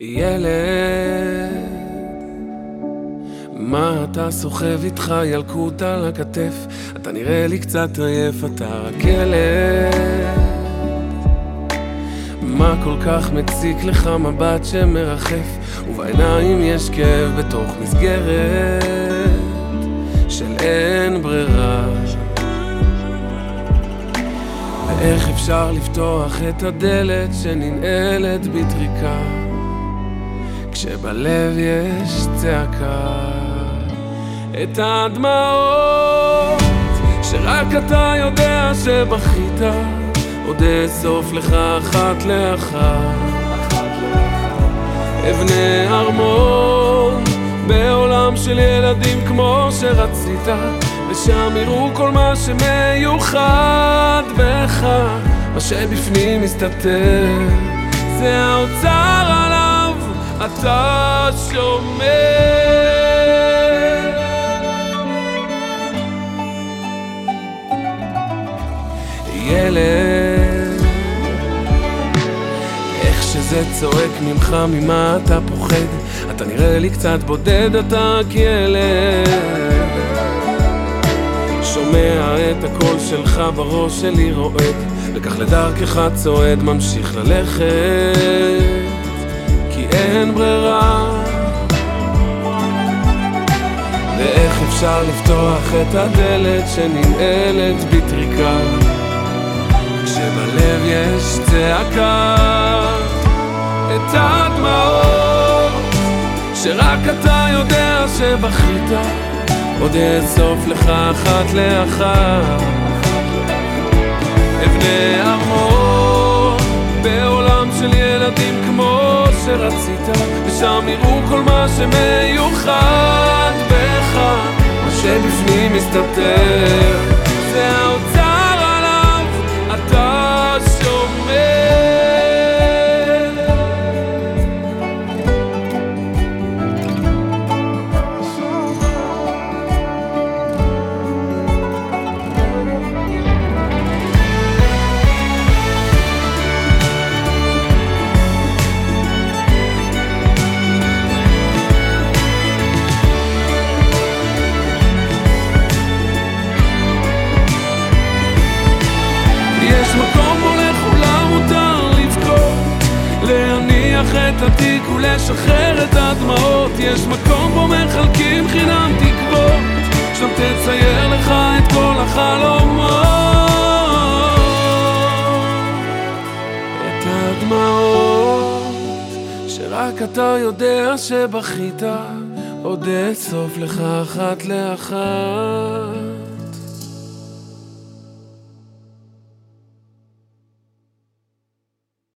ילד, מה אתה סוחב איתך ילקוט על הכתף? אתה נראה לי קצת עייף, אתה רק ילד. מה כל כך מציק לך מבט שמרחף, ובעיניים יש כאב בתוך מסגרת של אין ברירה. ואיך אפשר לפתוח את הדלת שננעלת בטריקה? כשבלב יש צעקה. את הדמעות שרק אתה יודע שבכית עוד אאסוף לך אחת לאחת. אבנה ארמון בעולם של ילדים כמו שרצית ושם יראו כל מה שמיוחד בך. מה שבפנים מסתתר זה האוצר אתה שומר. ילד איך שזה צועק ממך ממה אתה פוחד? אתה נראה לי קצת בודד אתה כילד. שומע את הקול שלך בראש שלי רועד וכך לדרכך צועד ממשיך ללכת אין ברירה. ואיך אפשר לפתוח את הדלת שננעלת בטריקה? כשבלב יש צעקה את הדמעות שרק אתה יודע שבכית עוד אאסוף לך אחת לאחת שרצית ושם יראו כל מה שמיוחד בך מה שבפנים מסתתר את התיק ולשחרר את הדמעות. יש מקום בו מחלקים חינם תקוות. שם תצייר לך את כל החלומות. את הדמעות שרק אתה יודע שבכית עוד אאסוף לך אחת לאחת